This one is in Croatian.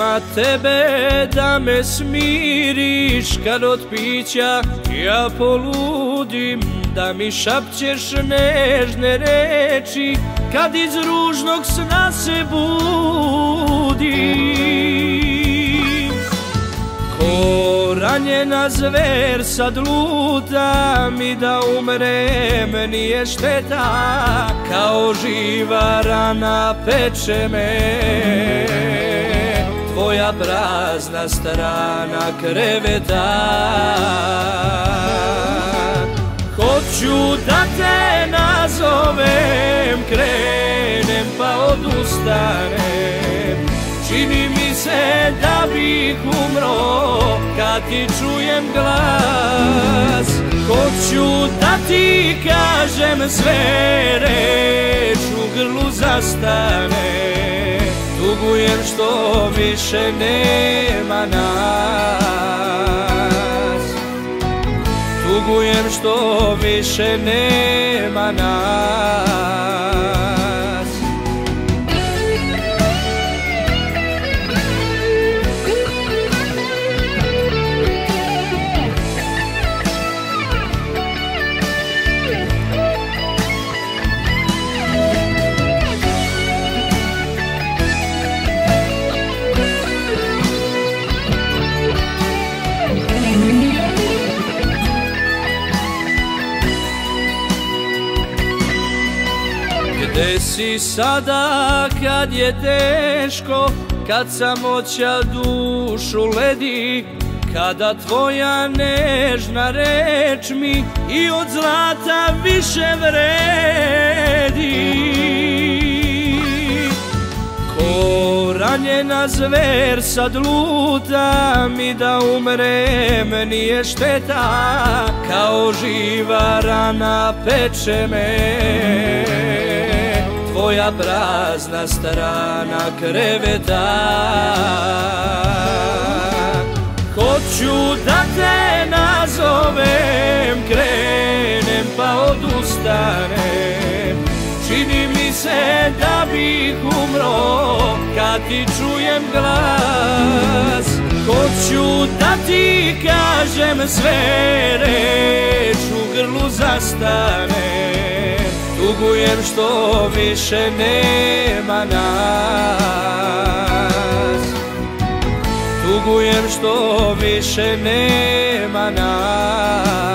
Nema tebe da me smiriš Kad od pića ja poludim Da mi šapćeš nežne reči Kad iz ružnog sna se budim. Ko ranjena zver sad luta Mi da umrem nije šteta Kao živa rana peče me tvoja prazna strana kreveta. Hoću da te nazovem, krenem pa odustanem. Čini mi se da bih umro kad ti čujem glas. Hoću da ti kažem sve reč u grlu zastane Tugujem što više nema nas. Tugujem što više nema nas Gde si sada kad je teško Kad samoća dušu ledi Kada tvoja nežna reč mi I od zlata više vredi. Ko ranjena zver sad luta Mi da umrem nije šteta Kao živa rana peče me tvoja prazna strana kreveta. Hoću da te nazovem, krenem pa odustanem. Čini mi se da bih umro kad ti čujem glas. Hoću da ti kažem sve reč u grlu zastane Tugujem što više nema nas. Tugujem što više nema nas